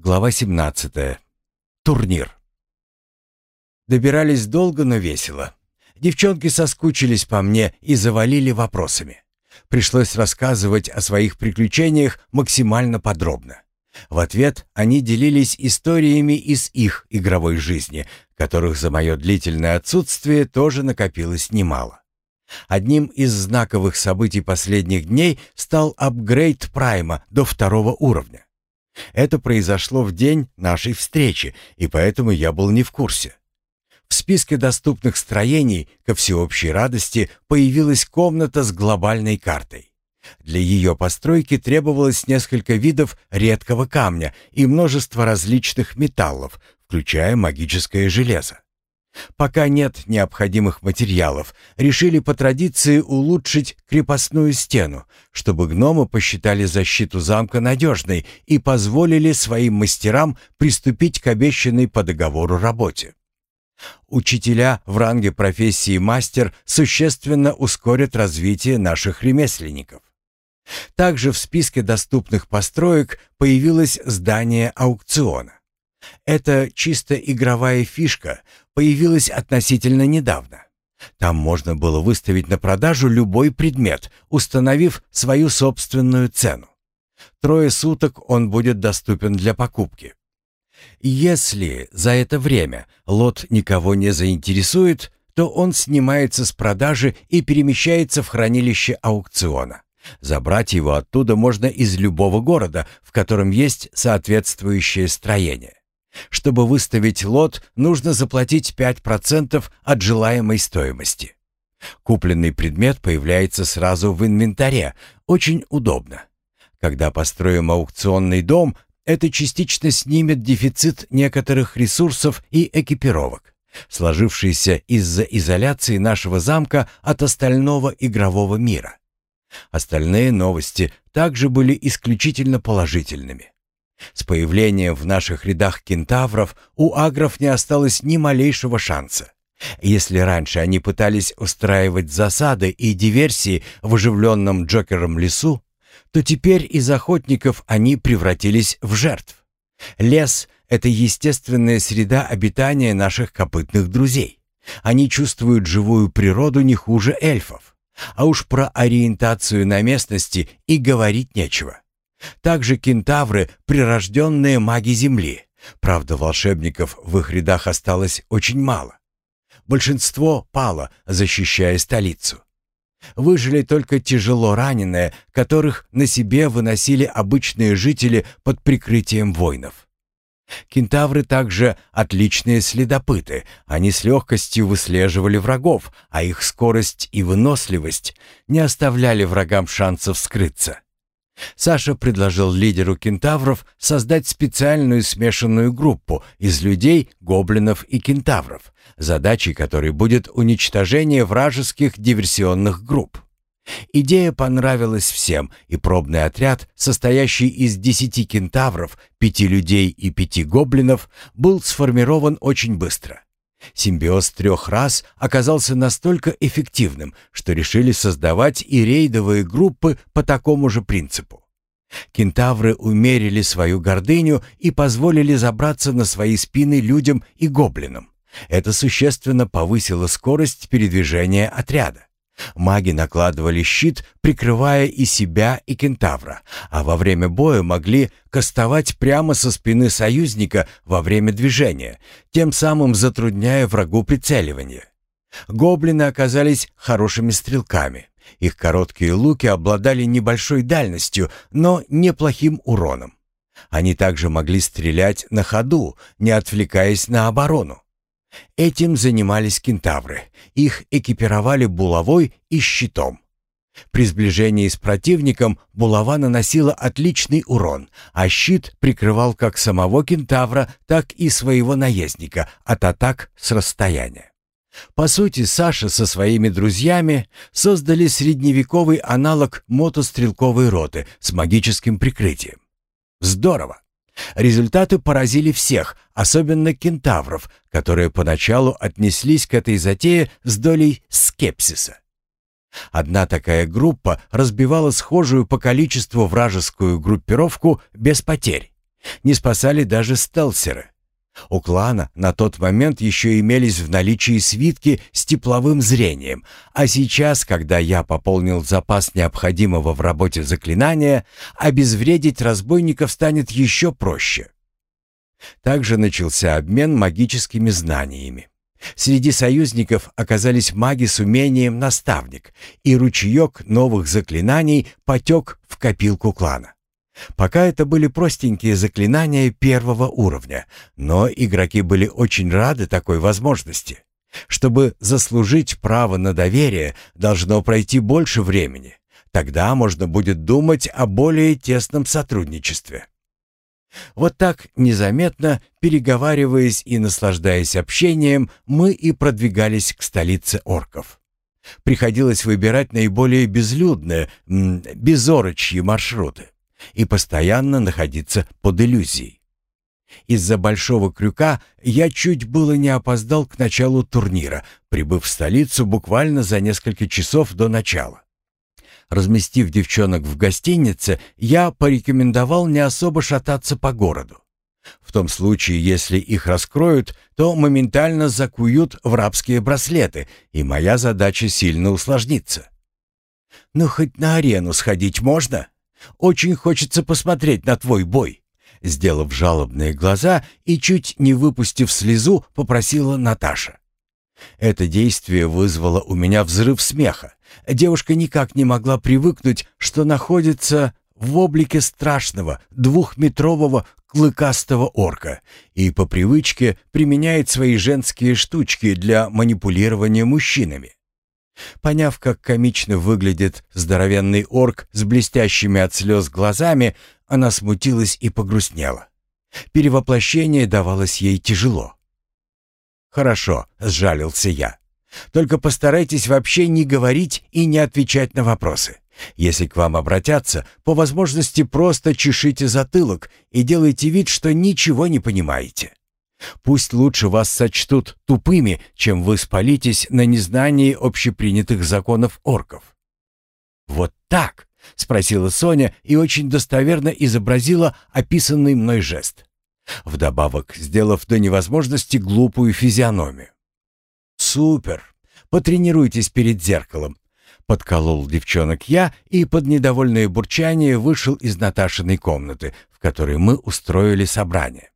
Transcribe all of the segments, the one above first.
Глава 17. Турнир. Добирались долго, но весело. Девчонки соскучились по мне и завалили вопросами. Пришлось рассказывать о своих приключениях максимально подробно. В ответ они делились историями из их игровой жизни, которых за мое длительное отсутствие тоже накопилось немало. Одним из знаковых событий последних дней стал апгрейд Прайма до второго уровня. Это произошло в день нашей встречи, и поэтому я был не в курсе. В списке доступных строений, ко всеобщей радости, появилась комната с глобальной картой. Для ее постройки требовалось несколько видов редкого камня и множество различных металлов, включая магическое железо. Пока нет необходимых материалов, решили по традиции улучшить крепостную стену, чтобы гномы посчитали защиту замка надежной и позволили своим мастерам приступить к обещанной по договору работе. Учителя в ранге профессии мастер существенно ускорят развитие наших ремесленников. Также в списке доступных построек появилось здание аукциона. Это чисто игровая фишка появилась относительно недавно. Там можно было выставить на продажу любой предмет, установив свою собственную цену. Трое суток он будет доступен для покупки. Если за это время лот никого не заинтересует, то он снимается с продажи и перемещается в хранилище аукциона. Забрать его оттуда можно из любого города, в котором есть соответствующее строение. Чтобы выставить лот, нужно заплатить 5% от желаемой стоимости. Купленный предмет появляется сразу в инвентаре. Очень удобно. Когда построим аукционный дом, это частично снимет дефицит некоторых ресурсов и экипировок, сложившийся из-за изоляции нашего замка от остального игрового мира. Остальные новости также были исключительно положительными. С появлением в наших рядах кентавров у агров не осталось ни малейшего шанса. Если раньше они пытались устраивать засады и диверсии в оживленном Джокером лесу, то теперь из охотников они превратились в жертв. Лес — это естественная среда обитания наших копытных друзей. Они чувствуют живую природу не хуже эльфов. А уж про ориентацию на местности и говорить нечего. Также кентавры — прирожденные маги Земли. Правда, волшебников в их рядах осталось очень мало. Большинство пало, защищая столицу. Выжили только тяжело раненые, которых на себе выносили обычные жители под прикрытием воинов. Кентавры также отличные следопыты. Они с легкостью выслеживали врагов, а их скорость и выносливость не оставляли врагам шансов скрыться. Саша предложил лидеру кентавров создать специальную смешанную группу из людей, гоблинов и кентавров, задачей которой будет уничтожение вражеских диверсионных групп. Идея понравилась всем, и пробный отряд, состоящий из десяти кентавров, пяти людей и пяти гоблинов, был сформирован очень быстро. Симбиоз трех рас оказался настолько эффективным, что решили создавать и рейдовые группы по такому же принципу. Кентавры умерили свою гордыню и позволили забраться на свои спины людям и гоблинам. Это существенно повысило скорость передвижения отряда. Маги накладывали щит, прикрывая и себя, и кентавра, а во время боя могли кастовать прямо со спины союзника во время движения, тем самым затрудняя врагу прицеливание. Гоблины оказались хорошими стрелками. Их короткие луки обладали небольшой дальностью, но неплохим уроном. Они также могли стрелять на ходу, не отвлекаясь на оборону. Этим занимались кентавры. Их экипировали булавой и щитом. При сближении с противником булава наносила отличный урон, а щит прикрывал как самого кентавра, так и своего наездника от атак с расстояния. По сути, Саша со своими друзьями создали средневековый аналог мотострелковой роты с магическим прикрытием. Здорово! Результаты поразили всех, особенно кентавров, которые поначалу отнеслись к этой затее с долей скепсиса. Одна такая группа разбивала схожую по количеству вражескую группировку без потерь. Не спасали даже стелсеры. У клана на тот момент еще имелись в наличии свитки с тепловым зрением, а сейчас, когда я пополнил запас необходимого в работе заклинания, обезвредить разбойников станет еще проще. Также начался обмен магическими знаниями. Среди союзников оказались маги с умением «наставник», и ручеек новых заклинаний потек в копилку клана. Пока это были простенькие заклинания первого уровня, но игроки были очень рады такой возможности. Чтобы заслужить право на доверие, должно пройти больше времени. Тогда можно будет думать о более тесном сотрудничестве. Вот так, незаметно, переговариваясь и наслаждаясь общением, мы и продвигались к столице орков. Приходилось выбирать наиболее безлюдные, безорочьи маршруты и постоянно находиться под иллюзией. Из-за большого крюка я чуть было не опоздал к началу турнира, прибыв в столицу буквально за несколько часов до начала. Разместив девчонок в гостинице, я порекомендовал не особо шататься по городу. В том случае, если их раскроют, то моментально закуют в рабские браслеты, и моя задача сильно усложнится. «Ну, хоть на арену сходить можно? Очень хочется посмотреть на твой бой». Сделав жалобные глаза и чуть не выпустив слезу, попросила Наташа. Это действие вызвало у меня взрыв смеха. Девушка никак не могла привыкнуть, что находится в облике страшного двухметрового клыкастого орка и по привычке применяет свои женские штучки для манипулирования мужчинами. Поняв, как комично выглядит здоровенный орк с блестящими от слез глазами, она смутилась и погрустнела. Перевоплощение давалось ей тяжело. «Хорошо», — сжалился я. Только постарайтесь вообще не говорить и не отвечать на вопросы. Если к вам обратятся, по возможности просто чешите затылок и делайте вид, что ничего не понимаете. Пусть лучше вас сочтут тупыми, чем вы спалитесь на незнании общепринятых законов орков. «Вот так?» — спросила Соня и очень достоверно изобразила описанный мной жест. Вдобавок, сделав до невозможности глупую физиономию. «Супер! Потренируйтесь перед зеркалом!» Подколол девчонок я и под недовольное бурчание вышел из Наташиной комнаты, в которой мы устроили собрание.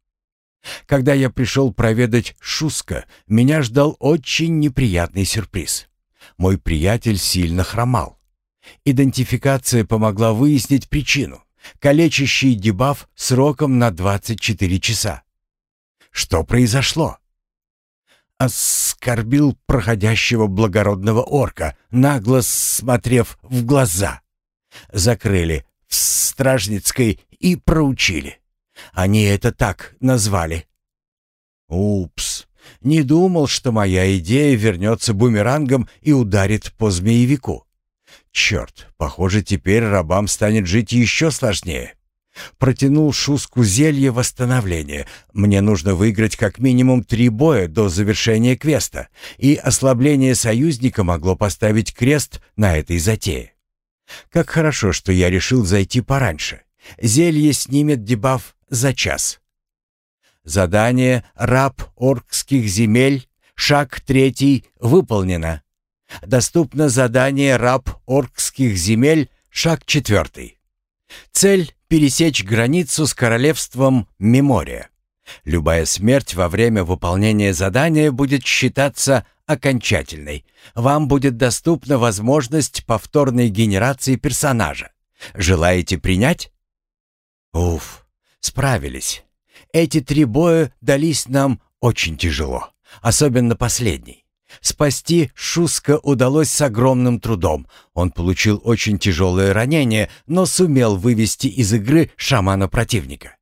Когда я пришел проведать Шуска, меня ждал очень неприятный сюрприз. Мой приятель сильно хромал. Идентификация помогла выяснить причину. Калечащий дебаф сроком на 24 часа. Что произошло? оскорбил проходящего благородного орка, нагло смотрев в глаза. Закрыли в Стражницкой и проучили. Они это так назвали. Упс, не думал, что моя идея вернется бумерангом и ударит по змеевику. Черт, похоже, теперь рабам станет жить еще сложнее. Протянул Шуску зелье восстановления. Мне нужно выиграть как минимум три боя до завершения квеста, и ослабление союзника могло поставить крест на этой затее. Как хорошо, что я решил зайти пораньше. Зелье снимет дебаф за час. Задание «Раб оркских земель», шаг третий, выполнено. Доступно задание «Раб оркских земель», шаг четвертый. Цель пересечь границу с королевством Мемория. Любая смерть во время выполнения задания будет считаться окончательной. Вам будет доступна возможность повторной генерации персонажа. Желаете принять? Уф, справились. Эти три боя дались нам очень тяжело, особенно последний. Спасти Шуска удалось с огромным трудом. Он получил очень тяжелое ранение, но сумел вывести из игры шамана противника.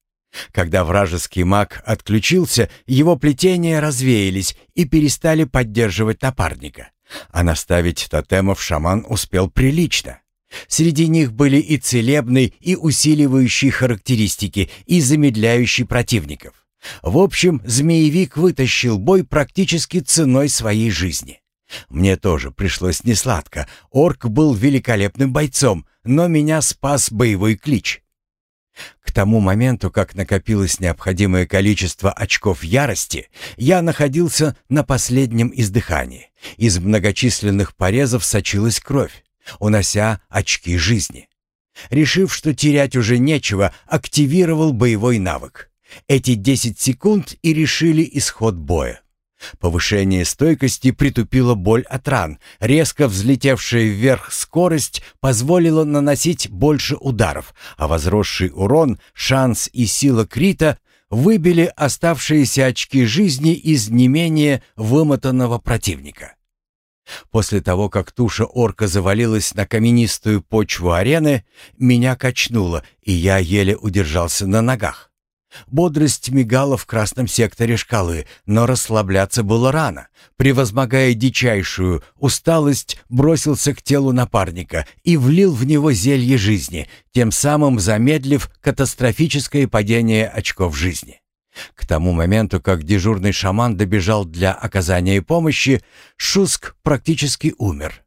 Когда вражеский маг отключился, его плетения развеялись и перестали поддерживать напарника. А наставить тотемов шаман успел прилично. Среди них были и целебные, и усиливающие характеристики, и замедляющие противников. В общем, змеевик вытащил бой практически ценой своей жизни. Мне тоже пришлось несладко. Орк был великолепным бойцом, но меня спас боевой клич. К тому моменту, как накопилось необходимое количество очков ярости, я находился на последнем издыхании. Из многочисленных порезов сочилась кровь, унося очки жизни. Решив, что терять уже нечего, активировал боевой навык. Эти 10 секунд и решили исход боя. Повышение стойкости притупило боль от ран. Резко взлетевшая вверх скорость позволила наносить больше ударов, а возросший урон, шанс и сила крита выбили оставшиеся очки жизни из не менее вымотанного противника. После того, как туша орка завалилась на каменистую почву арены, меня качнуло, и я еле удержался на ногах. Бодрость мигала в красном секторе шкалы, но расслабляться было рано. Превозмогая дичайшую усталость, бросился к телу напарника и влил в него зелье жизни, тем самым замедлив катастрофическое падение очков жизни. К тому моменту, как дежурный шаман добежал для оказания помощи, Шуск практически умер.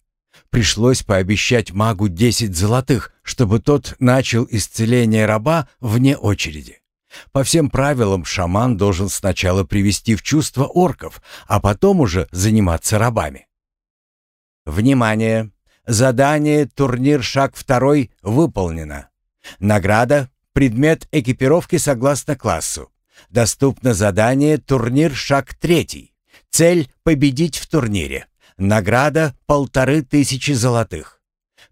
Пришлось пообещать магу десять золотых, чтобы тот начал исцеление раба вне очереди. По всем правилам шаман должен сначала привести в чувство орков, а потом уже заниматься рабами. Внимание! Задание «Турнир шаг второй» выполнено. Награда – предмет экипировки согласно классу. Доступно задание «Турнир шаг третий». Цель – победить в турнире. Награда – полторы тысячи золотых.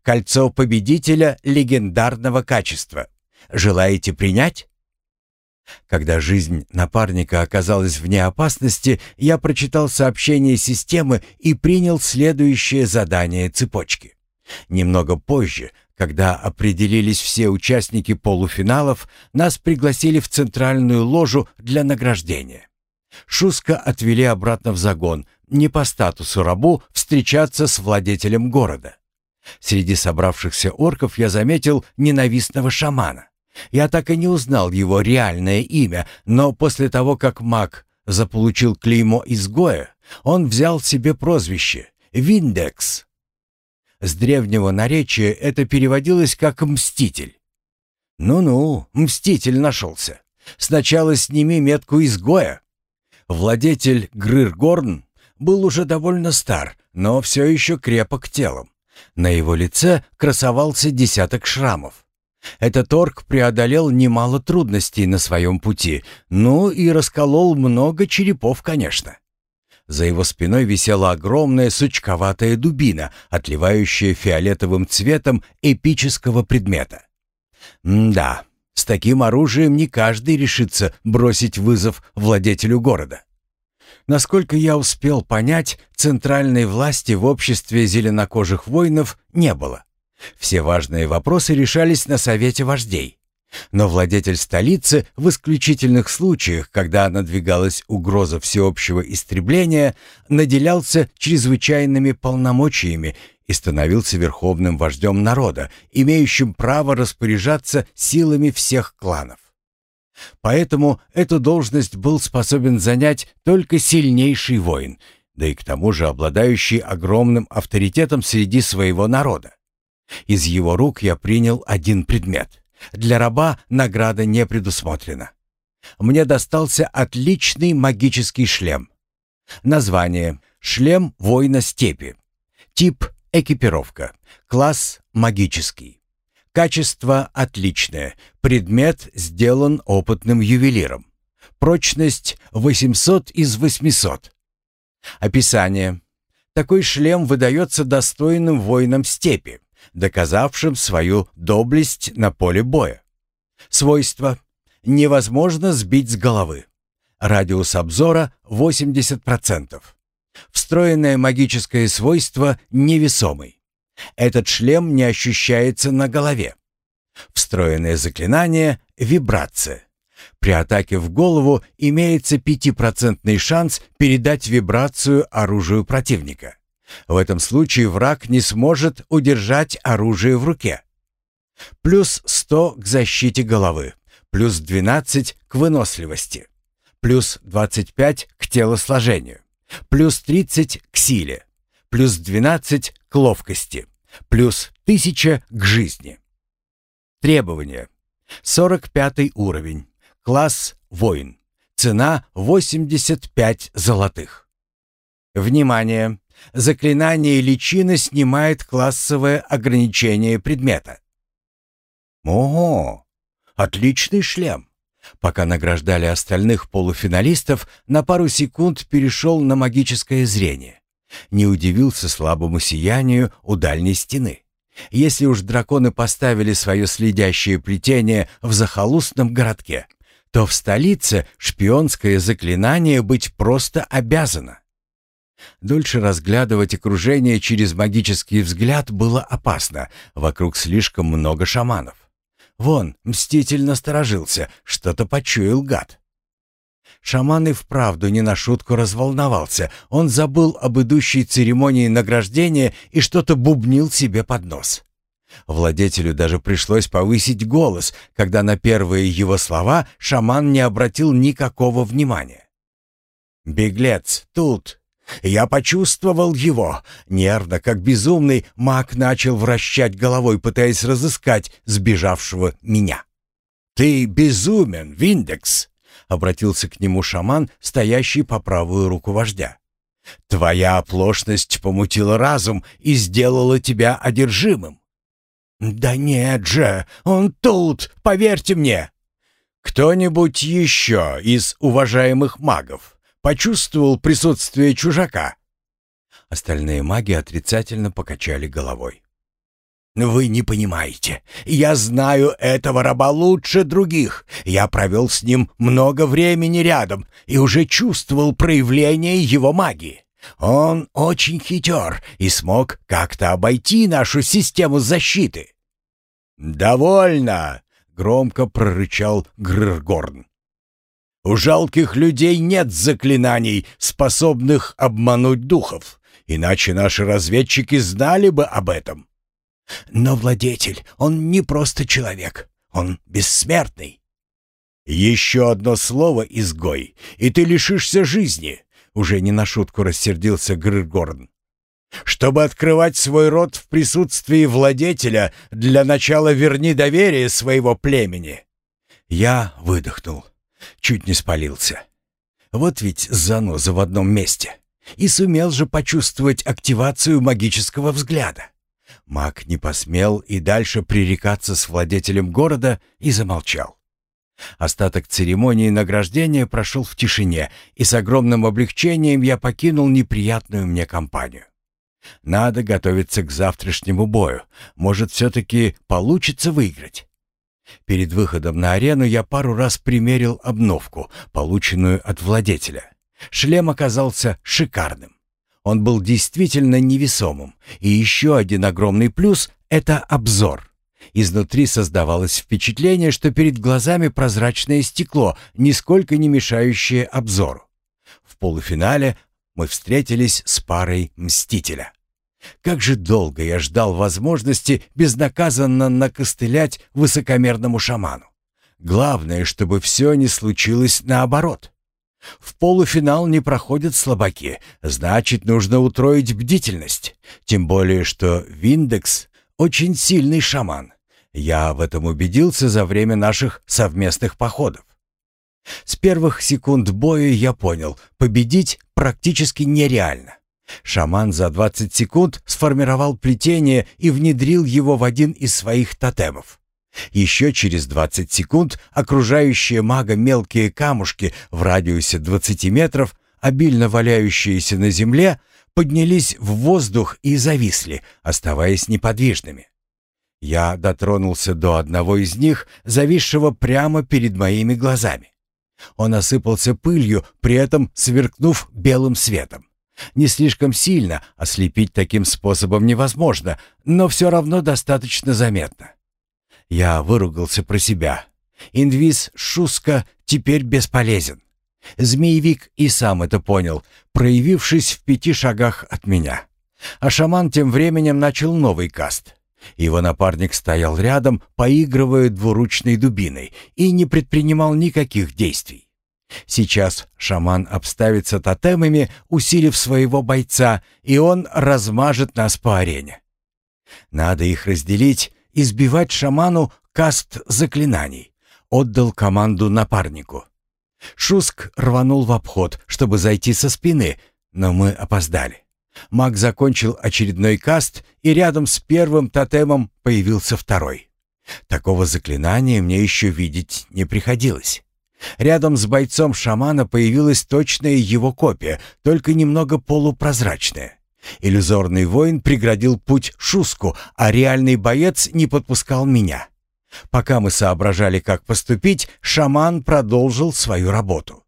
Кольцо победителя легендарного качества. Желаете принять? Когда жизнь напарника оказалась вне опасности, я прочитал сообщение системы и принял следующее задание цепочки. Немного позже, когда определились все участники полуфиналов, нас пригласили в центральную ложу для награждения. Шуска отвели обратно в загон, не по статусу рабу встречаться с владетелем города. Среди собравшихся орков я заметил ненавистного шамана. Я так и не узнал его реальное имя, но после того, как маг заполучил клеймо изгоя, он взял себе прозвище Виндекс. С древнего наречия это переводилось как «мститель». Ну-ну, мститель нашелся. Сначала сними метку изгоя. Владетель Грыргорн был уже довольно стар, но все еще крепок телом. На его лице красовался десяток шрамов. Этот орк преодолел немало трудностей на своем пути, ну и расколол много черепов, конечно. За его спиной висела огромная сучковатая дубина, отливающая фиолетовым цветом эпического предмета. М да, с таким оружием не каждый решится бросить вызов владетелю города. Насколько я успел понять, центральной власти в обществе зеленокожих воинов не было. Все важные вопросы решались на совете вождей. Но владетель столицы в исключительных случаях, когда надвигалась угроза всеобщего истребления, наделялся чрезвычайными полномочиями и становился верховным вождем народа, имеющим право распоряжаться силами всех кланов. Поэтому эту должность был способен занять только сильнейший воин, да и к тому же обладающий огромным авторитетом среди своего народа. Из его рук я принял один предмет. Для раба награда не предусмотрена. Мне достался отличный магический шлем. Название «Шлем воина степи». Тип «Экипировка». Класс «Магический». Качество отличное. Предмет сделан опытным ювелиром. Прочность 800 из 800. Описание. Такой шлем выдается достойным воинам степи доказавшим свою доблесть на поле боя. Свойства. Невозможно сбить с головы. Радиус обзора 80%. Встроенное магическое свойство невесомый. Этот шлем не ощущается на голове. Встроенное заклинание — вибрация. При атаке в голову имеется 5% шанс передать вибрацию оружию противника. В этом случае враг не сможет удержать оружие в руке. Плюс 100 к защите головы, плюс 12 к выносливости, плюс 25 к телосложению, плюс 30 к силе, плюс 12 к ловкости, плюс 1000 к жизни. Требования. 45 уровень. Класс «Воин». Цена 85 золотых. Внимание! Заклинание личины снимает классовое ограничение предмета. Ого! Отличный шлем! Пока награждали остальных полуфиналистов, на пару секунд перешел на магическое зрение. Не удивился слабому сиянию у дальней стены. Если уж драконы поставили свое следящее плетение в захолустном городке, то в столице шпионское заклинание быть просто обязано. Дольше разглядывать окружение через магический взгляд было опасно, вокруг слишком много шаманов. Вон, мститель насторожился, что-то почуял гад. Шаман и вправду не на шутку разволновался. Он забыл об идущей церемонии награждения и что-то бубнил себе под нос. Владетелю даже пришлось повысить голос, когда на первые его слова шаман не обратил никакого внимания. «Беглец, тут!» Я почувствовал его. Нервно, как безумный, маг начал вращать головой, пытаясь разыскать сбежавшего меня. «Ты безумен, Виндекс!» — обратился к нему шаман, стоящий по правую руку вождя. «Твоя оплошность помутила разум и сделала тебя одержимым. «Да нет же, он тут, поверьте мне!» «Кто-нибудь еще из уважаемых магов почувствовал присутствие чужака?» Остальные маги отрицательно покачали головой. «Вы не понимаете. Я знаю этого раба лучше других. Я провел с ним много времени рядом и уже чувствовал проявление его магии. Он очень хитер и смог как-то обойти нашу систему защиты. «Довольно!» — громко прорычал Грыргорн. «У жалких людей нет заклинаний, способных обмануть духов, иначе наши разведчики знали бы об этом. Но владетель, он не просто человек, он бессмертный. «Еще одно слово, изгой, и ты лишишься жизни!» Уже не на шутку рассердился Грыргорн. «Чтобы открывать свой род в присутствии владетеля, для начала верни доверие своего племени». Я выдохнул, чуть не спалился. Вот ведь заноза в одном месте. И сумел же почувствовать активацию магического взгляда. Маг не посмел и дальше пререкаться с владетелем города и замолчал. Остаток церемонии награждения прошел в тишине, и с огромным облегчением я покинул неприятную мне компанию. Надо готовиться к завтрашнему бою. Может, все-таки получится выиграть. Перед выходом на арену я пару раз примерил обновку, полученную от владетеля. Шлем оказался шикарным. Он был действительно невесомым. И еще один огромный плюс — это обзор. Изнутри создавалось впечатление, что перед глазами прозрачное стекло, нисколько не мешающее обзору. В полуфинале мы встретились с парой «Мстителя». Как же долго я ждал возможности безнаказанно накостылять высокомерному шаману. Главное, чтобы все не случилось наоборот. В полуфинал не проходят слабаки, значит, нужно утроить бдительность. Тем более, что Виндекс очень сильный шаман. Я в этом убедился за время наших совместных походов. С первых секунд боя я понял, победить практически нереально. Шаман за 20 секунд сформировал плетение и внедрил его в один из своих тотемов. Еще через 20 секунд окружающие мага мелкие камушки в радиусе 20 метров, обильно валяющиеся на земле, поднялись в воздух и зависли, оставаясь неподвижными. Я дотронулся до одного из них, зависшего прямо перед моими глазами. Он осыпался пылью, при этом сверкнув белым светом. Не слишком сильно, ослепить таким способом невозможно, но все равно достаточно заметно. Я выругался про себя. Инвиз Шуска теперь бесполезен. Змеевик и сам это понял, проявившись в пяти шагах от меня. А шаман тем временем начал новый каст. Его напарник стоял рядом, поигрывая двуручной дубиной, и не предпринимал никаких действий. Сейчас шаман обставится тотемами, усилив своего бойца, и он размажет нас по арене. Надо их разделить и сбивать шаману каст заклинаний. Отдал команду напарнику. Шуск рванул в обход, чтобы зайти со спины, но мы опоздали. Маг закончил очередной каст, и рядом с первым тотемом появился второй. Такого заклинания мне еще видеть не приходилось. Рядом с бойцом шамана появилась точная его копия, только немного полупрозрачная. Иллюзорный воин преградил путь Шуску, а реальный боец не подпускал меня. Пока мы соображали, как поступить, шаман продолжил свою работу.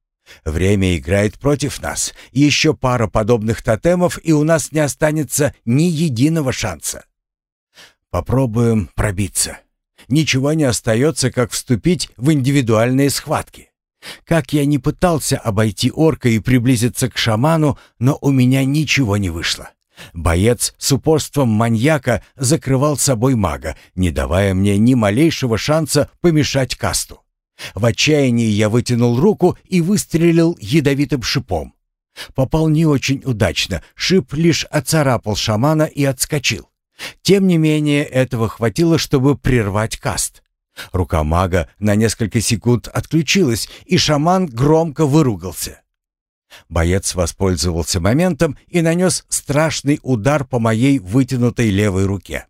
Время играет против нас. Еще пара подобных тотемов, и у нас не останется ни единого шанса. Попробуем пробиться. Ничего не остается, как вступить в индивидуальные схватки. Как я не пытался обойти орка и приблизиться к шаману, но у меня ничего не вышло. Боец с упорством маньяка закрывал собой мага, не давая мне ни малейшего шанса помешать касту. В отчаянии я вытянул руку и выстрелил ядовитым шипом. Попал не очень удачно, шип лишь оцарапал шамана и отскочил. Тем не менее, этого хватило, чтобы прервать каст. Рука мага на несколько секунд отключилась, и шаман громко выругался. Боец воспользовался моментом и нанес страшный удар по моей вытянутой левой руке.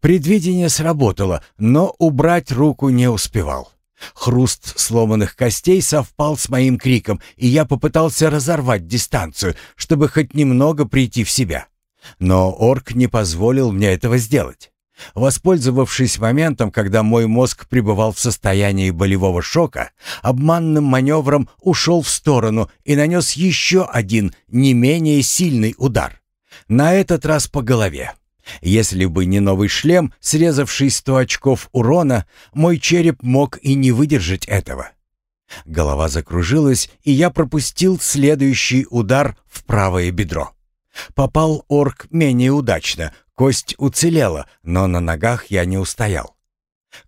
Предвидение сработало, но убрать руку не успевал. Хруст сломанных костей совпал с моим криком, и я попытался разорвать дистанцию, чтобы хоть немного прийти в себя. Но орк не позволил мне этого сделать. Воспользовавшись моментом, когда мой мозг пребывал в состоянии болевого шока, обманным маневром ушел в сторону и нанес еще один, не менее сильный удар. На этот раз по голове. Если бы не новый шлем, срезавший сто очков урона, мой череп мог и не выдержать этого. Голова закружилась, и я пропустил следующий удар в правое бедро. Попал орк менее удачно, кость уцелела, но на ногах я не устоял.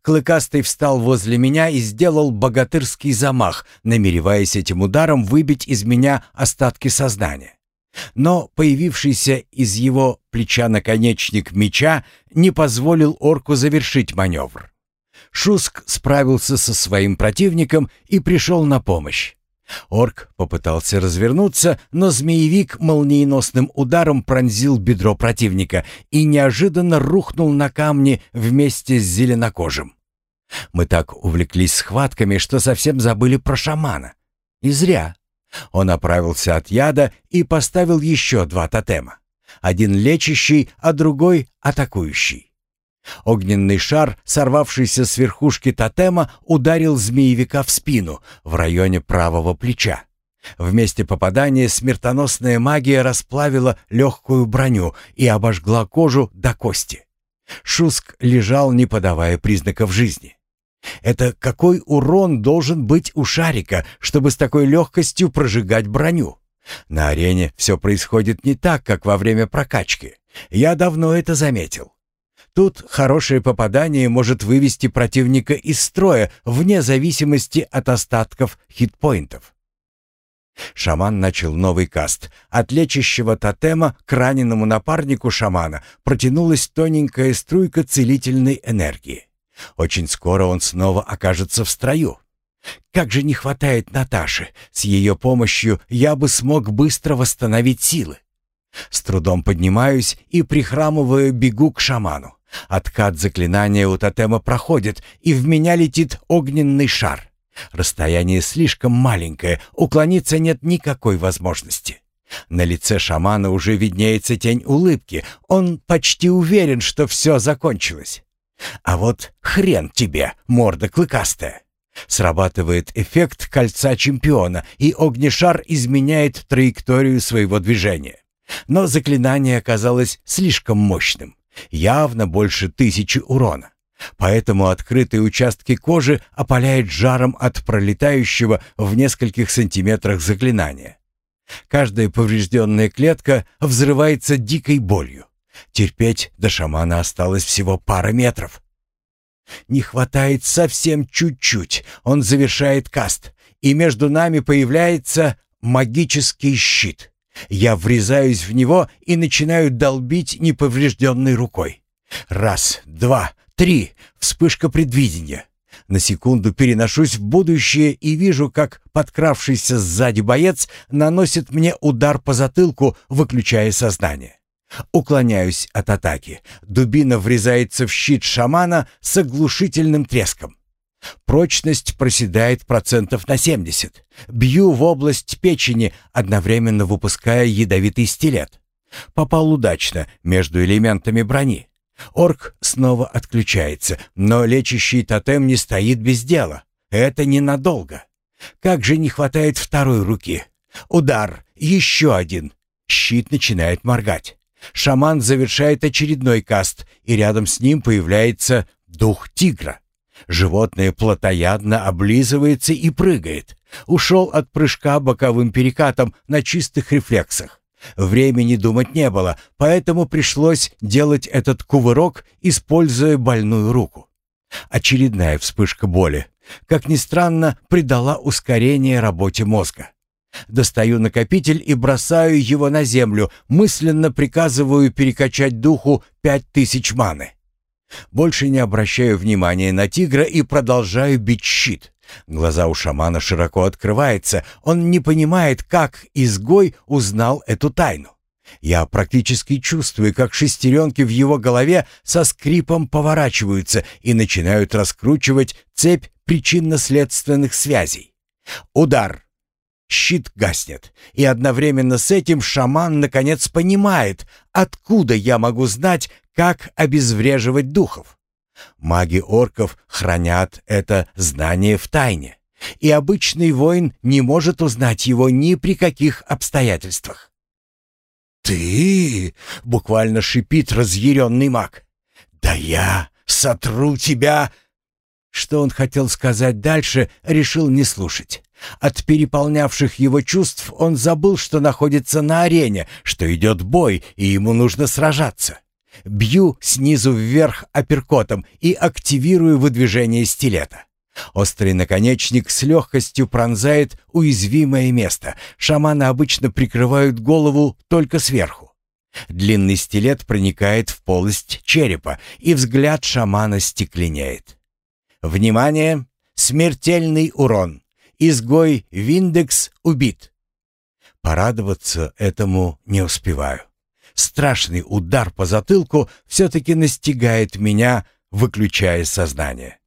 Клыкастый встал возле меня и сделал богатырский замах, намереваясь этим ударом выбить из меня остатки сознания. Но появившийся из его плеча наконечник меча не позволил орку завершить маневр. Шуск справился со своим противником и пришел на помощь. Орк попытался развернуться, но змеевик молниеносным ударом пронзил бедро противника и неожиданно рухнул на камни вместе с зеленокожим. Мы так увлеклись схватками, что совсем забыли про шамана. И зря. Он оправился от яда и поставил еще два тотема. Один лечащий, а другой атакующий. Огненный шар, сорвавшийся с верхушки тотема, ударил змеевика в спину, в районе правого плеча. В месте попадания смертоносная магия расплавила легкую броню и обожгла кожу до кости. Шуск лежал, не подавая признаков жизни. Это какой урон должен быть у шарика, чтобы с такой легкостью прожигать броню? На арене все происходит не так, как во время прокачки. Я давно это заметил. Тут хорошее попадание может вывести противника из строя вне зависимости от остатков хитпоинтов. Шаман начал новый каст. От лечащего тотема к раненому напарнику шамана протянулась тоненькая струйка целительной энергии. Очень скоро он снова окажется в строю. Как же не хватает Наташи. С ее помощью я бы смог быстро восстановить силы. С трудом поднимаюсь и, прихрамывая, бегу к шаману. Откат заклинания у тотема проходит, и в меня летит огненный шар. Расстояние слишком маленькое, уклониться нет никакой возможности. На лице шамана уже виднеется тень улыбки. Он почти уверен, что все закончилось. А вот хрен тебе, морда клыкастая. Срабатывает эффект кольца чемпиона, и огнешар изменяет траекторию своего движения. Но заклинание оказалось слишком мощным, явно больше тысячи урона. Поэтому открытые участки кожи опаляет жаром от пролетающего в нескольких сантиметрах заклинания. Каждая поврежденная клетка взрывается дикой болью. Терпеть до шамана осталось всего пара метров. Не хватает совсем чуть-чуть. Он завершает каст, и между нами появляется магический щит. Я врезаюсь в него и начинаю долбить неповрежденной рукой. Раз, два, Три. Вспышка предвидения. На секунду переношусь в будущее и вижу, как подкравшийся сзади боец наносит мне удар по затылку, выключая сознание. Уклоняюсь от атаки. Дубина врезается в щит шамана с оглушительным треском. Прочность проседает процентов на 70. Бью в область печени, одновременно выпуская ядовитый стилет. Попал удачно между элементами брони. Орк снова отключается, но лечащий тотем не стоит без дела. Это ненадолго. Как же не хватает второй руки. Удар, еще один. Щит начинает моргать. Шаман завершает очередной каст, и рядом с ним появляется дух тигра. Животное плотоядно облизывается и прыгает. Ушел от прыжка боковым перекатом на чистых рефлексах. Времени думать не было, поэтому пришлось делать этот кувырок, используя больную руку. Очередная вспышка боли, как ни странно, придала ускорение работе мозга. Достаю накопитель и бросаю его на землю, мысленно приказываю перекачать духу пять тысяч маны. Больше не обращаю внимания на тигра и продолжаю бить щит. Глаза у шамана широко открываются. Он не понимает, как изгой узнал эту тайну. Я практически чувствую, как шестеренки в его голове со скрипом поворачиваются и начинают раскручивать цепь причинно-следственных связей. Удар. Щит гаснет, и одновременно с этим шаман наконец понимает, откуда я могу знать, как обезвреживать духов. Маги орков хранят это знание в тайне, и обычный воин не может узнать его ни при каких обстоятельствах. «Ты!» — буквально шипит разъяренный маг. «Да я сотру тебя!» Что он хотел сказать дальше, решил не слушать. От переполнявших его чувств он забыл, что находится на арене, что идет бой, и ему нужно сражаться. Бью снизу вверх апперкотом и активирую выдвижение стилета. Острый наконечник с легкостью пронзает уязвимое место. Шаманы обычно прикрывают голову только сверху. Длинный стилет проникает в полость черепа, и взгляд шамана стекленеет. Внимание! Смертельный урон. Изгой Виндекс убит. Порадоваться этому не успеваю. Страшный удар по затылку все-таки настигает меня, выключая сознание.